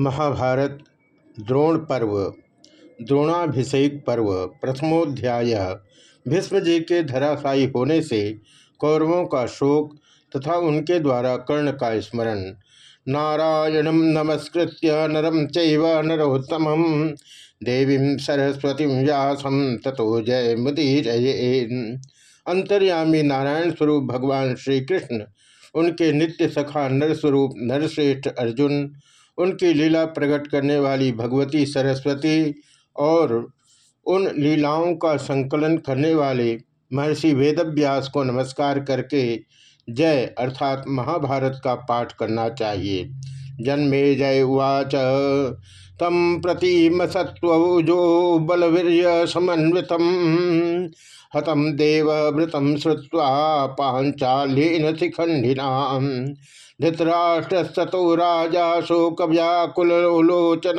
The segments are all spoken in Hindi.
महाभारत, द्रोण पर्व, द्रोणाभिषेक पर्व, प्रथमोध्याय। भीष्म के धराशायी होने से कौरवों का शोक तथा उनके द्वारा कर्ण का स्मरण। नारायण नमस्कृत्य नरम चैव नरोत्तम देवी सरस्वती व्यासम तथो जय मुदी मुदीर अंतर्यामी नारायण स्वरूप भगवान श्री कृष्ण उनके नित्य सखा नरस्वरूप नरश्रेष्ठ अर्जुन उनकी लीला प्रकट करने वाली भगवती सरस्वती और उन लीलाओं का संकलन करने वाले महर्षि वेदव्यास को नमस्कार करके जय अर्थात महाभारत का पाठ करना चाहिए। जन्मे जय उवाच तम प्रतिम सत्वजो बलवीर समन्वित हतम देवव्रतम श्रुवा पांचालीन शिखंडिना धृतराष्ट्रस्तो राजा शोक व्याकुलोचन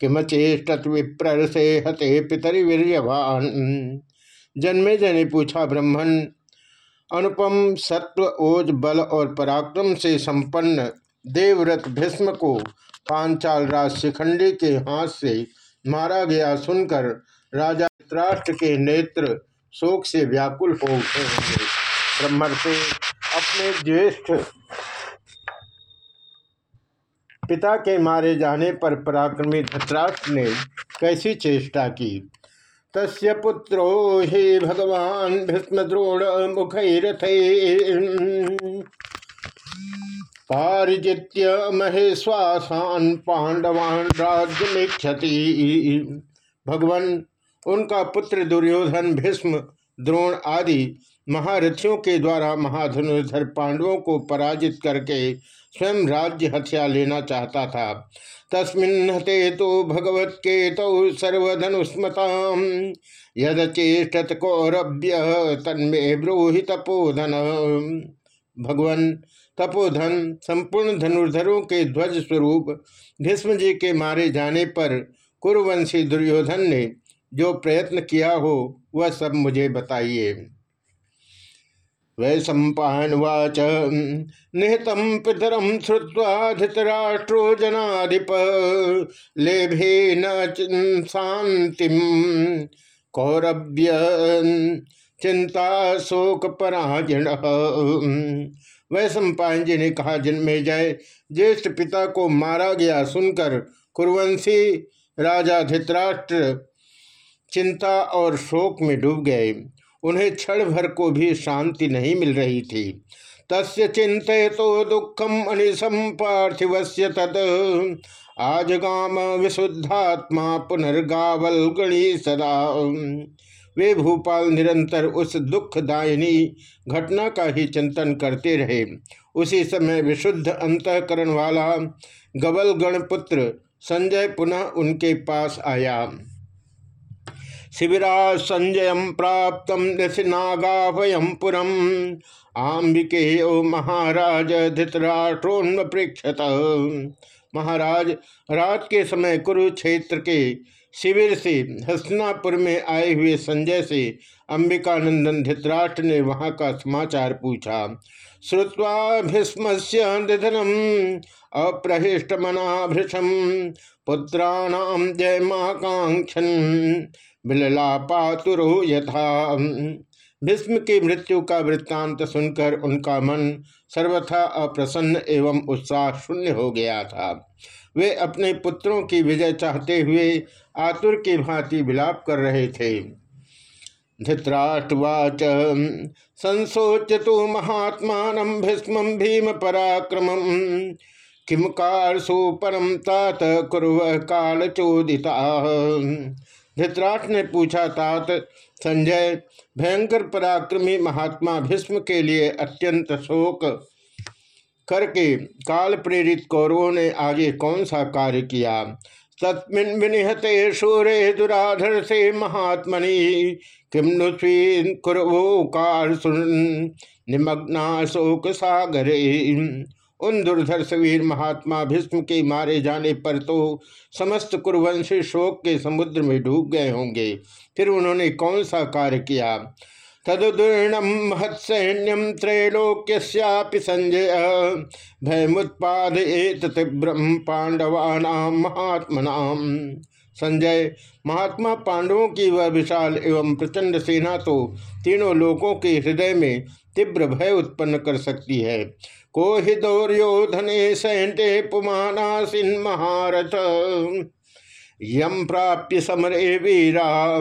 किमचेष्टत विप्र से हते पितरिवीर्यवान। जन्मे जने पूछा ब्रह्मण अनुपम सत्व, ओज, बल और पराक्रम से संपन्न देवव्रत भीष्म को पांचाल राज शिखंडी के हाथ से मारा गया सुनकर राजा राष्ट्र के नेत्र शोक से व्याकुल हो उठे होंगे ब्रह्मण से अपने ज्येष्ठ पिता के मारे जाने पर पराक्रमी धृतराष्ट्र ने कैसी चेष्टा की? तस्य पुत्रो हे भगवान भीष्म द्रोण मुखरथ पारिजित्य महेश्वासान पांडवान राज्य में क्षति भगवान, उनका पुत्र दुर्योधन, भीष्म, द्रोण आदि महारथियों के द्वारा महाधनुर्धर पांडवों को पराजित करके स्वयं राज्य हथिया लेना चाहता था। तस्मिन् हते तो भगवत के तो सर्वधनुस्मता यदचेष्टत कौरभ्य तन्मे ब्रूहि तपोधन। भगवान तपोधन संपूर्ण धनुर्धरों के ध्वज स्वरूप भीष्म जी के मारे जाने पर कुरुवंशी दुर्योधन ने जो प्रयत्न किया हो, वह सब मुझे बताइए। वै सम्पावाच निहतम पितरम श्रुवा धृतराष्ट्रो जनाधिप। लेभे न शांति कौरभ्य चिंता शोक पराजण वै सम्पायन जी ने कहा जन्मे जय ज्येष्ठ पिता को मारा गया सुनकर कुरवंशी राजा धृतराष्ट्र चिंता और शोक में डूब गए। उन्हें क्षण भर को भी शांति नहीं मिल रही थी। तस्य चिंत तो दुखम अनिशम पार्थिव से तद आज गाम विशुद्धात्मा पुनर्गावल गणी सदा। वे भूपाल निरंतर उस दुखदायिनी घटना का ही चिंतन करते रहे। उसी समय विशुद्ध अंतकरण वाला गबल गणपुत्र संजय पुनः उनके पास आया। शिविरा संजय प्राप्त नागाभयम पुरम। आम्बिके ओ महाराज धृतराष्ट्रोन्म प्रेक्षत महाराज, रात के समय कुरुक्षेत्र के शिविर से हसनापुर में आए हुए संजय से अंबिकानंदन धृतराष्ट्र ने वहाँ का समाचार पूछा। श्रुवा भीष्म से निधनम अप्रहिष्ट मना भृषम पुत्राणाम जय महाकांक्षन बिलला पातुरो यथा। भीष्म की मृत्यु का वृत्तांत सुनकर उनका मन सर्वथा अप्रसन्न एवं उत्साह शून्य हो गया था। वे अपने पुत्रों की विजय चाहते हुए आतुर की भांति विलाप कर रहे थे। धृतराष्ट्रवाच संसोच तो महात्मा भीष्म भीम पराक्रम किम कार सुपरम तात कुरव काल चोदिता धृतराष्ट्र ने पूछा, तात, संजय, भयंकर पराक्रमी महात्मा भीष्म के लिए अत्यंत शोक करके काल प्रेरित कौरवों ने आगे कौन सा कार्य किया? तस्मिन विनिहते शूरे दुराधर से महात्मनि किम नुस्वीन कुरवो कार निमग्ना शोक सागरे। उन दुर्धर सवीर महात्मा भीष्म के मारे जाने पर तो समस्त कुरवंशी शोक के समुद्र में डूब गए होंगे। फिर उन्होंने कौन सा कार्य किया? तदुदीर्णम महत्सैन्यम त्रैलोक्यस्यापि संजय। भयमुत्पादयेत तीव्रम पांडवानाम महात्मनाम संजय, महात्मा पांडवों की वह विशाल एवं प्रचंड सेना तो तीनों लोकों के हृदय में तीव्र भय उत्पन्न कर सकती है। को हि दौर्योधने सैंटे पुमानासिन महारथ। यम प्राप्य समरे वीरा,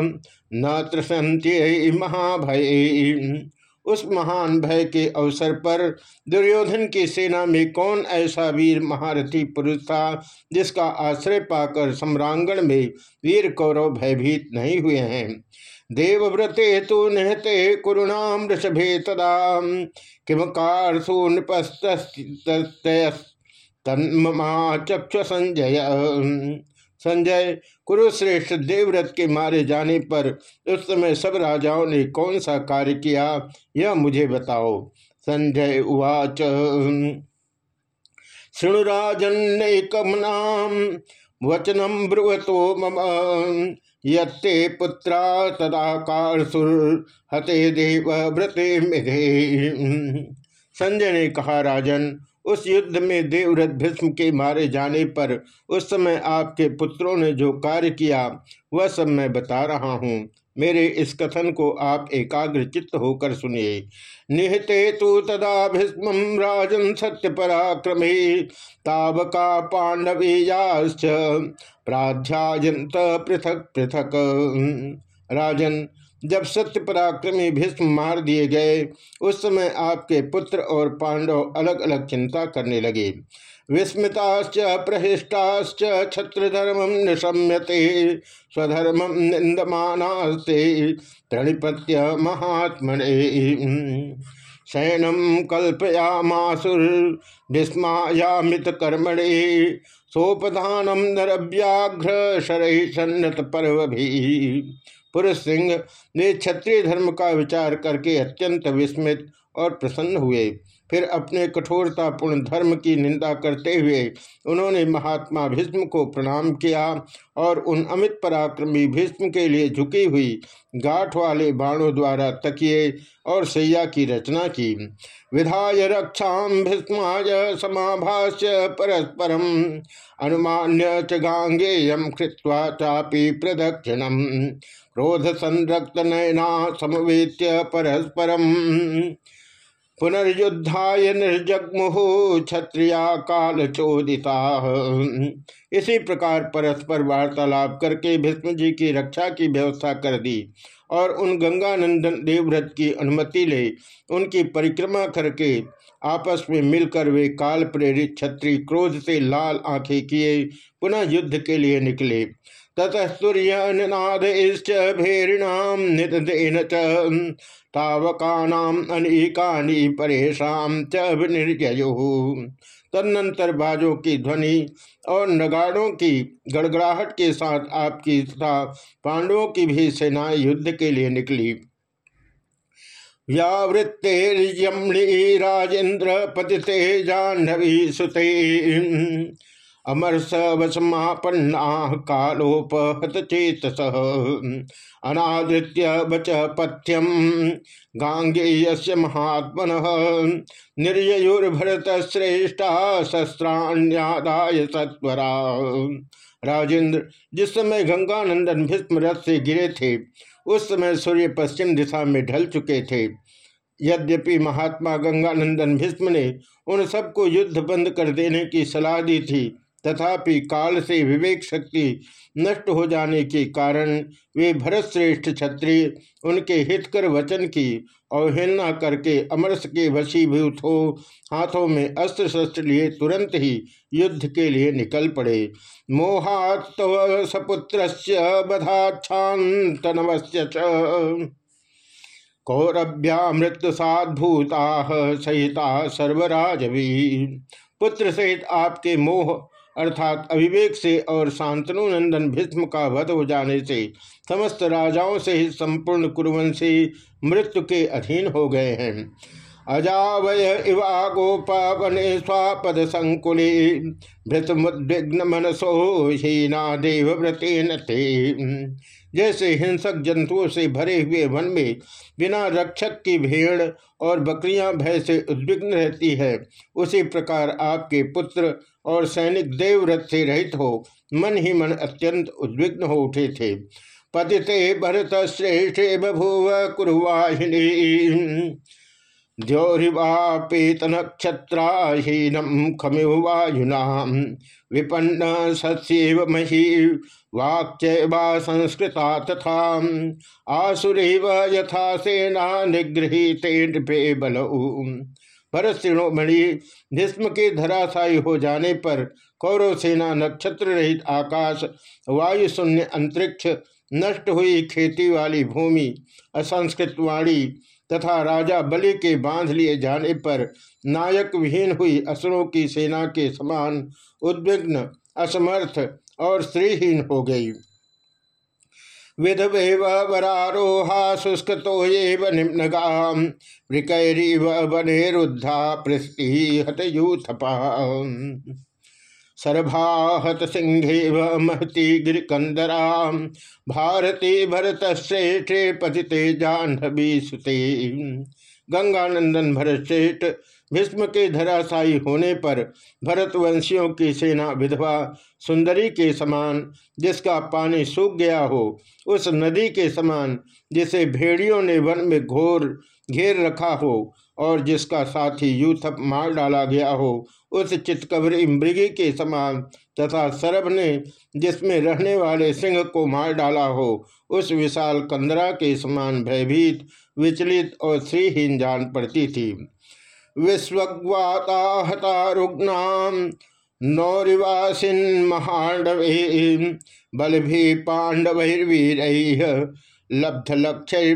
न त्रसंत्य महाभय। उस महान भय के अवसर पर दुर्योधन की सेना में कौन ऐसा वीर महारथी पुरुष था, जिसका आश्रय पाकर सम्रांगण में वीर कौरव भयभीत नहीं हुए हैं? देवव्रते तो निहते कुरुणाम ऋषभे तदा किम कारसो तन्मा चक्ष संजय संजय कुरुश्रेष्ठ देवव्रत के मारे जाने पर उस समय सब राजाओं ने कौन सा कार्य किया यह मुझे बताओ संजय उवाच शृणुराजन्यकमनाम वचनम ब्रुवतो मम ये पुत्रा तदा हते देव व्रते मिधे। संजय ने कहा राजन उस युद्ध में देवव्रत भीष्म के मारे जाने पर उस समय आपके पुत्रों ने जो कार्य किया, वह सब मैं बता रहा हूँ। मेरे इस कथन को आप एकाग्र चित्त होकर सुनिए। निहते तो तदा भीष्म राजन सत्य पराक्रमे तावका पांडवीयाश्च प्राध्यायंत पृथक पृथक। राजन जब सत्य पराक्रमी भीष्म मार दिए गए, उस समय आपके पुत्र और पांडव अलग अलग चिंता करने लगे। विस्मृताश्च, प्रहिष्टाश्च छत्रधर्म निशम्यते, स्वधर्म निंदमानास्ते प्रणिपत्य महात्मने। शयनम कल्पयामासुर्भिस्मायामित कर्मणे सोपधानम नरव्याघ्र शरही सन्नत पर्व भी पुरुष सिंह ने क्षत्रिय धर्म का विचार करके अत्यंत विस्मित और प्रसन्न हुए। फिर अपने कठोरतापूर्ण धर्म की निंदा करते हुए उन्होंने महात्मा भीष्म को प्रणाम किया और उन अमित पराक्रमी भीष्म के लिए झुकी हुई गाठ वाले बाणों द्वारा तकिए और सैया की रचना की। विधाय रक्षा भीष्माय समाभाष्य परस्परम, अनुमान्य च गांगेयम कृत्वा चापी प्रदक्षिणम। क्रोध संरक्त नयना समवेत्य परस्परम। पुनर्युद्धाय निर्जगमुह क्षत्रिया काल चोदिता। इसी प्रकार परस्पर वार्तालाप करके भीष्म जी की रक्षा की व्यवस्था कर दी और उन गंगानंदन देवव्रत की अनुमति ले उनकी परिक्रमा करके आपस में मिलकर वे काल प्रेरित क्षत्रिय क्रोध से लाल आँखें किए, पुनः युद्ध के लिए निकले। ततस्तुर्यनाद भेरिणाम निदेन तावकानाम अनेकानी परेशान च तदनंतर बाजों की ध्वनि और नगाड़ों की गड़गड़ाहट के साथ आपकी तथा पांडवों की भी सेनाएँ युद्ध के लिए निकली। व्यावृत्तेर्यमणी राजेन्द्र पति जाह्नवी सुते अमर सवसमापन्ना कालोपहत चेतस अनादृत्य बच पथ्यम गांगेय महात्मन निर्युर्भरत श्रेष्ठा शस्त्राण्यादाय सत्वरा। राजेंद्र जिस समय गंगानंदन भीष्म रथ से गिरे थे, उस समय सूर्य पश्चिम दिशा में ढल चुके थे। यद्यपि महात्मा गंगानंदन भीष्म ने उन सबको युद्ध बंद कर देने की सलाह दी थी तथापि काल से विवेक शक्ति नष्ट हो जाने के कारण वे भरत श्रेष्ठ क्षत्रिय, उनके हितकर वचन की अवहेलना करके अमरस के वशीभूत हो, हाथों में अस्त्र शस्त्र लिए तुरंत ही युद्ध के लिए निकल पड़े। मोहात्व सपुत्र बधाच्छातनवस्य कौरभ्या मृत्यु साधूता सहिता सर्वराजवी पुत्र सहित आपके मोह अर्थात अविवेक से और शांतनु नंदन भीष्म का वध हो जाने से समस्त राजाओं से ही संपूर्ण कुरुवंशी मृत्यु के अधीन हो गए हैं। अजावय इवा गोपा वने स्वापद संकुले, भृतमुद्विग्न मनसो हीना देवव्रतेन ते जैसे हिंसक जंतुओं से भरे हुए वन में बिना रक्षक की भेड़ और बकरियाँ भय से उद्विग्न रहती है, उसी प्रकार आपके पुत्र और सैनिक देवव्रत से रहित हो, मन ही मन अत्यंत उद्विग्न हो उठे थे। पतिते भरत श्रेष्ठे बभूव कुरुवाहिनी। द्योरिवापेत नक्षत्राहीनम खमिवायुना विपन्न सस्यव मही वाक्यवा संस्कृता तथा आसुरेव यथा सेना निगृहित नृपे बलऊ भरत शिरोमणि भीष्म के धराशायी हो जाने पर कौरव सेना, नक्षत्र रहित आकाश, वायु शून्य अंतरिक्ष, नष्ट हुई खेती वाली भूमि, असंस्कृत वाणी तथा राजा बलि के बाँध लिए जाने पर नायक विहीन हुई असुरों की सेना के समान उद्विग्न, असमर्थ और स्त्रीहीन हो गई। विधवेव वरारोहा शुष्कतो ये निम्नगा वृकैरीव वनेरुद्धा पृष्टि हतयूथपा सर्भाहत सिंहेव महती गिरिकंदरा भारती भरत श्रेष्ठे पतिते जाह्नवी सुते। गंगानंदन भरत श्रेष्ठ भीष्म के धराशायी होने पर भरतवंशियों की सेना विधवा सुंदरी के समान जिसका पानी सूख गया हो, उस नदी के समान जिसे भेड़ियों ने वन में घोर, घेर रखा हो और जिसका साथी यूथप मार डाला गया हो, उस चितकबरी मृगी के समान तथा सरभ ने जिसमें रहने वाले सिंह को मार डाला हो, उस विशाल कंदरा के समान भयभीत, विचलित और श्रीहीन जान पड़ती थी। विश्वग्वाता हता रुग्णाम नौरिवासिन महांडवे बल भी पांडवीर लब्ध लक्ष्य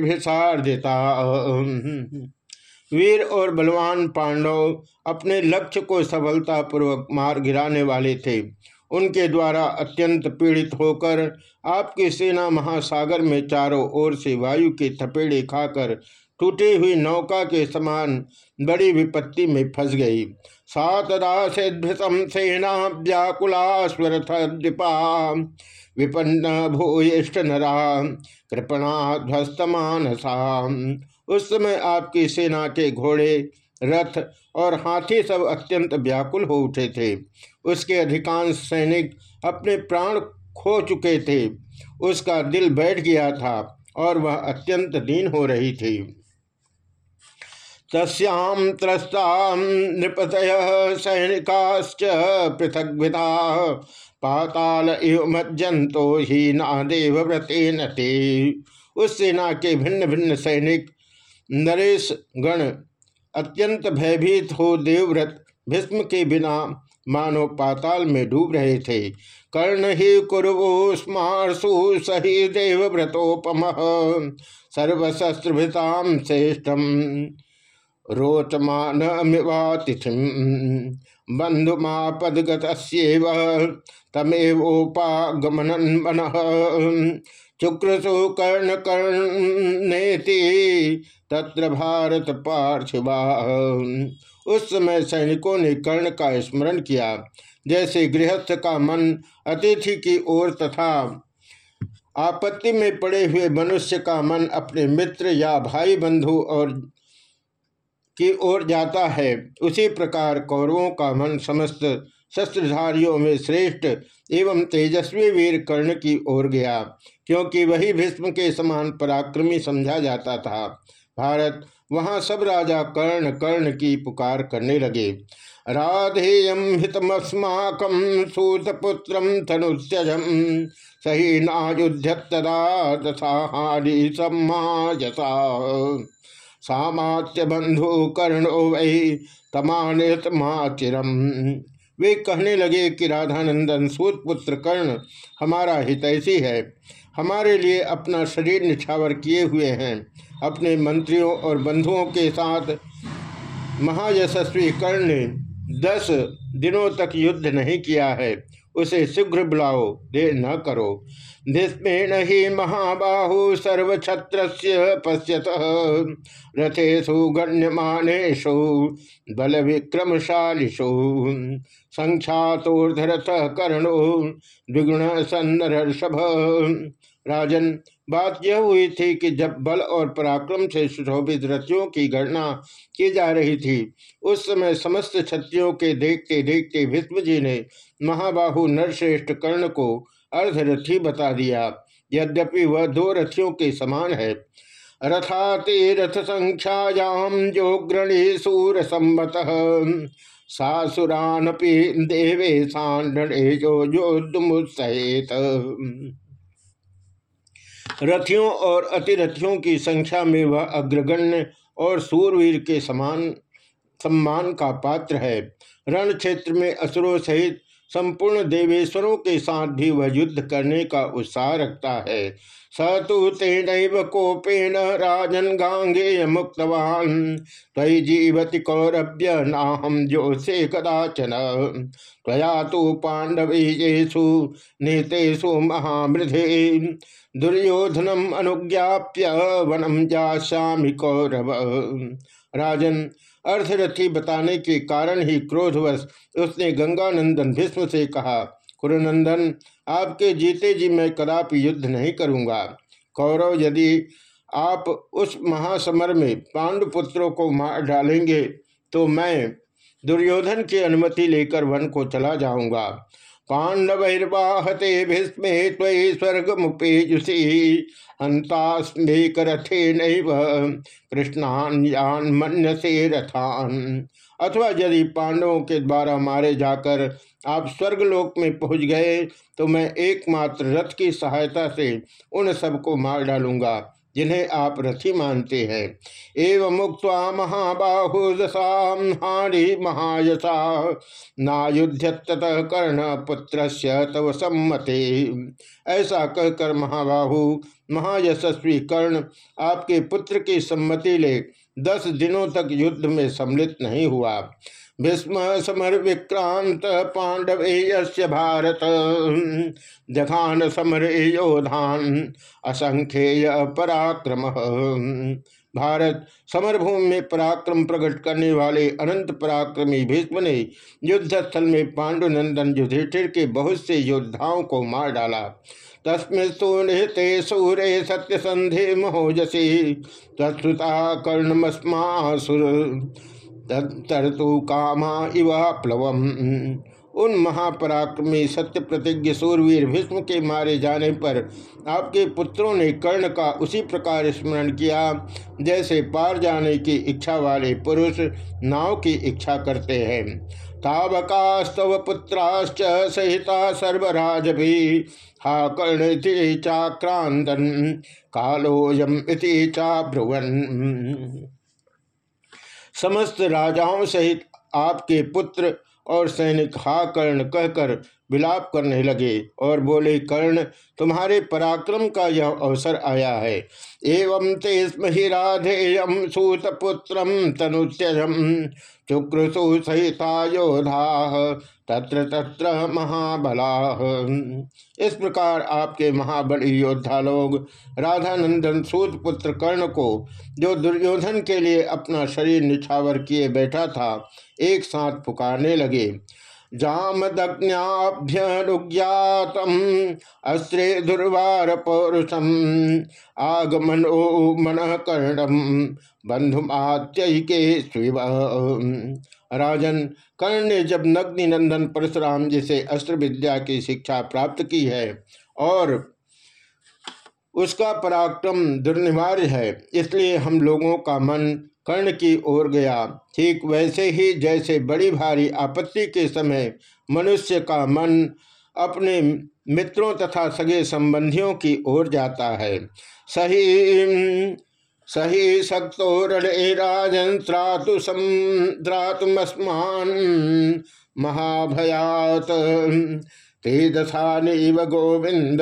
वीर और बलवान पांडव अपने लक्ष्य को सफलतापूर्वक मार गिराने वाले थे। उनके द्वारा अत्यंत पीड़ित होकर आपकी सेना महासागर में चारों ओर से वायु के थपेड़े खाकर टूटी हुई नौका के समान बड़ी विपत्ति में फंस गई। सात सातदासिधृतम सेना व्याकुला द्विपा विपन्न भूयिष्ठ नरा, कृपणा ध्वस्तमान उस समय आपकी सेना के घोड़े, रथ और हाथी सब अत्यंत व्याकुल हो उठे थे। उसके अधिकांश सैनिक अपने प्राण खो चुके थे। उसका दिल बैठ गया था और वह अत्यंत दीन हो रही थी। तस्याम त्रस्ताम नृपतय सैनिकाश्च पृथक विधा पाताल इव मज्जंतो ही नादेव व्रते नते। उस सेना के भिन्न भिन्न सैनिक नरेश गण अत्यंत भयभीत हो देवव्रत भीष्म के बिना मानो पाताल में डूब रहे थे। कर्ण ही कुरुस्मारसु सही देवव्रतोपम। सर्वशस्त्रभृताम श्रेष्ठम। रोचमानमिवातिथिम बंधुमापदगतस्येव तमेवोपागमनन मन चुक्रसु कर्ण कर्णेति तत्र भारत पार्थिवा उस समय सैनिकों ने कर्ण का स्मरण किया, जैसे गृहस्थ का मन अतिथि की ओर तथा आपत्ति में पड़े हुए मनुष्य का मन अपने मित्र या भाई बंधु और की ओर जाता है। उसी प्रकार कौरवों का मन समस्त शस्त्रधारियों में श्रेष्ठ एवं तेजस्वी वीर कर्ण की ओर गया, क्योंकि वही भीष्म के समान पराक्रमी समझा जाता था। भारत, वहाँ सब राजा कर्ण कर्ण की पुकार करने लगे। राधेयम हितमस्माकम सूतपुत्र धनुष्यजम सही नायुध्यतदा दशाहारी सम्माजसा सामात्य बंधु कर्णो वही तमानित वे कहने लगे कि राधानंदन सूत पुत्र कर्ण हमारा हितैषी है। हमारे लिए अपना शरीर निछावर किए हुए हैं। अपने मंत्रियों और बंधुओं के साथ महायशस्वी कर्ण ने दस दिनों तक युद्ध नहीं किया है। उसे शीघ्र बुलाओ, देर न करो। भीष्मेण ही महाबाहु सर्वछत्र पश्यत। रथेशु गण्यमानेशु बल विक्रमशालिषु संख्यातोर्धरथ कर्णो द्विगुण सन्नर्षभ राजन, बात यह हुई थी कि जब बल और पराक्रम से सुशोभित रथियों की गणना की जा रही थी, उस समय समस्त क्षत्रियों के देखते देखते भीष्म ने महाबाहु नरश्रेष्ठ कर्ण को अर्धरथी बता दिया। यद्यपि वह दो रथियों के समान है। रथाते रथ संख्यायाम जो ग्रणी सूर सम्मत सासुरानपि देवेशान जो योद्धमुत्सहित। रथियों और अतिरथियों की संख्या में वह अग्रगण्य और सूरवीर के समान सम्मान का पात्र है। रण क्षेत्र में असुरों सहित संपूर्ण देवेश्वरों के साथ भी वह युद्ध करने का उत्साह रखता है। स तो तेन कोपेन राजन गांगे मुक्तवान। तय जीवति कौरभ्य नाहम से कदाचन। त्वया तो पांडवेशु नीतेषु महामृधे। दुर्योधनम अनुज्ञाप्य वनम जाश्यामि कौरव। राजन अर्धरथी बताने के कारण ही क्रोधवश उसने गंगानंदन भीष्म से कहा, कुरुनंदन, आपके जीते जी मैं कदापि युद्ध नहीं करूँगा। कौरव, यदि आप उस महासमर में पांडुपुत्रों को मार डालेंगे तो मैं दुर्योधन की अनुमति लेकर वन को चला जाऊँगा। पांडवैर्वाहते भीस्मे त्वयि स्वर्ग मुपेजुषि हंतास्मेकरथे नैव कृष्णान यान मन से रथान। अथवा यदि पांडवों के द्वारा मारे जाकर आप स्वर्गलोक में पहुँच गए तो मैं एकमात्र रथ की सहायता से उन सबको मार डालूँगा। जिन्हें आप रथी मानते हैं। एवं मुक्त महाबाहु महाबाहुदशा हानि महायसा। नायुध्यत कर्ण पुत्र तव सम्मते। ऐसा कहकर महाबाहु, महायशस्वी कर्ण आपके पुत्र की सम्मति ले दस दिनों तक युद्ध में सम्मिलित नहीं हुआ। भीष्म समर विक्रांत पांडव भारत। जखान समर योधान, असंख्येय पराक्रम। भारत समरभूमि में पराक्रम प्रकट करने वाले अनंत पराक्रमी भीष्म ने युद्ध स्थल में पांडुनंदन युधिष्ठिर के बहुत से योद्धाओं को मार डाला। तस्में निहते सूरे सत्य संधे महोजसी तत्ता कर्णमस्मासुर। तरतु कामा इवा प्लवम। उन महापराक्रमी सत्य प्रतिज्ञ सूरवीर भीष्म के मारे जाने पर आपके पुत्रों ने कर्ण का उसी प्रकार स्मरण किया, जैसे पार जाने की इच्छा वाले पुरुष नाव की इच्छा करते हैं। तावकास्तव पुत्राश्च सहिता सर्वराज भी। हा कर्ण चाक्रांतन कालोयम इति चाब्रुवन। समस्त राजाओं सहित आपके पुत्र और सैनिक हा कर्ण कहकर विलाप करने लगे और बोले, कर्ण, तुम्हारे पराक्रम का यह अवसर आया है। एवं तेस्म ही राधेयम सूतपुत्र तनुत्यजम। चुक्रसु सहिता योधा तत्र तत्र महाबला। इस प्रकार आपके महाबली योद्धा लोग, राधानंदन सूत पुत्र कर्ण को, जो दुर्योधन के लिए अपना शरीर निछावर किए बैठा था, एक साथ पुकारने लगे जाम जामदग्न्याभ्यनुज्ञातम, अस्त्रे दुर्वार पौरुषम आगमनो मन कर्णम बंधुमात्यके स्वीव राजन, कर्ण ने जब नग्नि नंदन परशुराम जी से अस्त्र विद्या की शिक्षा प्राप्त की है और उसका पराक्रम दुर्निवार्य है, इसलिए हम लोगों का मन कर्ण की ओर गया। ठीक वैसे ही जैसे बड़ी भारी आपत्ति के समय मनुष्य का मन अपने मित्रों तथा सगे संबंधियों की ओर जाता है। सही सही शक्तो रे राजन त्रातु त्रातुमस्मान महाभयात। ते दशानीव गोविंद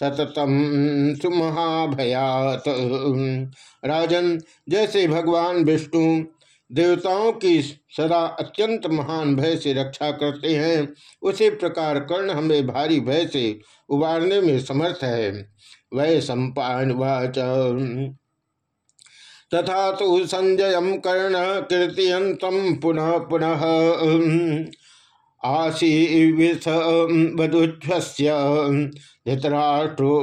सततम सुमहाभयात राजन, जैसे भगवान विष्णु देवताओं की सदा अत्यंत महान भय से रक्षा करते हैं, उसी प्रकार कर्ण हमें भारी भय से उबारने में समर्थ है। वह सम्पावाच तथा तो संजय कर्ण कीर्तियंतम पुनः पुनः आशी वधुध्वस्य धृतराष्ट्रो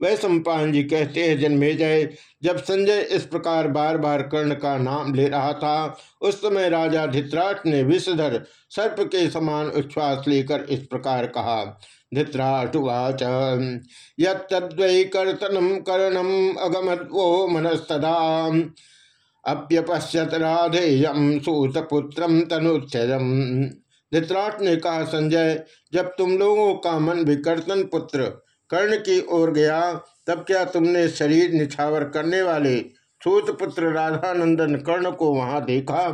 वह सम्पान जी कहते हैं, जन्मे जय। जब संजय इस प्रकार बार बार कर्ण का नाम ले रहा था, उस समय राजा धित्राट ने विषधर सर्प के समान उच्छ्वास लेकर इस प्रकार कहा धृतराष्ट्रवाच यद्वै कर्तनम कर्णम अगमत वो मनस्तदा। अप्यपश्यत राधेयम सूतपुत्रम तनुच्छम धृतराट ने कहा संजय, जब तुम लोगों का मन विकर्तन पुत्र कर्ण की ओर गया, तब क्या तुमने शरीर निछावर करने वाले सूत पुत्र राधानंदन कर्ण को वहाँ देखा?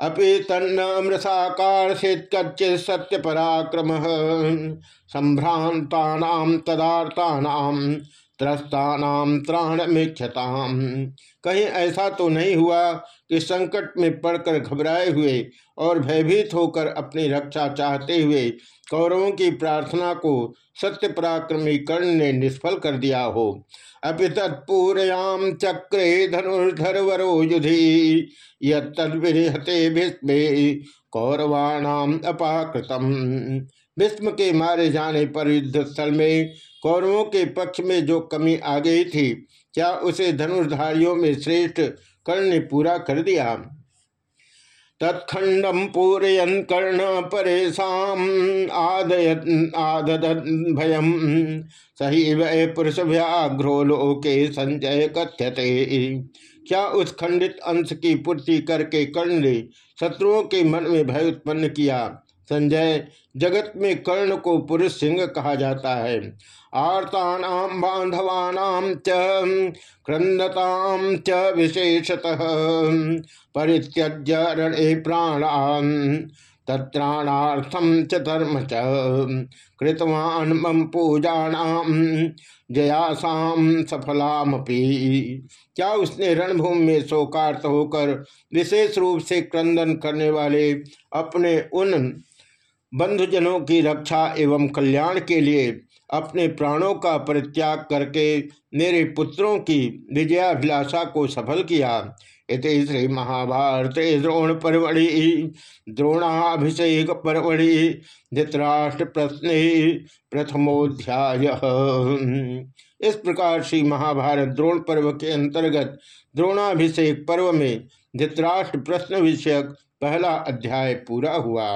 अपि तन्नमृषाकार से कच्चि सत्य पराक्रम संभ्रांता तदाता त्रस्तानाम त्राण मिक्षताम कहीं ऐसा तो नहीं हुआ कि संकट में पड़कर घबराए हुए और भयभीत होकर अपनी रक्षा चाहते हुए कौरवों की प्रार्थना को सत्य पराक्रमी कर्ण ने निष्फल कर दिया हो। अभी तत्पूरयाम चक्रे धनुर्धर वरो युधि यदे भीष्मे कौरवाणाम अपाकृतम। भीष्म के मारे जाने पर युद्ध स्थल में कौरवों के पक्ष में जो कमी आ गई थी क्या उसे धनुर्धारियों में श्रेष्ठ कर्ण ने पूरा कर दिया? तत्खंडम पूरयन कर्ण परेशा आदद भयम। सही वह पुरुष व्याघ्रो लोके संजय कथ्यते। क्या उस खंडित अंश की पूर्ति करके कर्ण ने शत्रुओं के मन में भय उत्पन्न किया? संजय, जगत में कर्ण को पुरुष सिंह कहा जाता है। आर्तानाम बांधवानाम च क्रंदताम च विशेषतः रणे तत्राणार्थम च धर्म च मम पूजाणाम जयासाम सफलामपि। क्या उसने रणभूमि में शोकार्थ होकर विशेष रूप से क्रंदन करने वाले अपने उन बंधुजनों की रक्षा एवं कल्याण के लिए अपने प्राणों का परित्याग करके मेरे पुत्रों की विजयाभिलाषा को सफल किया। इति श्री महाभारत द्रोण परवड़ी द्रोणाभिषेक परवड़ी धृतराष्ट्र प्रश्न प्रथमोध्याय इस प्रकार श्री महाभारत द्रोण पर्व के अंतर्गत द्रोणाभिषेक पर्व में धृतराष्ट्र प्रश्न विषयक पहला अध्याय पूरा हुआ।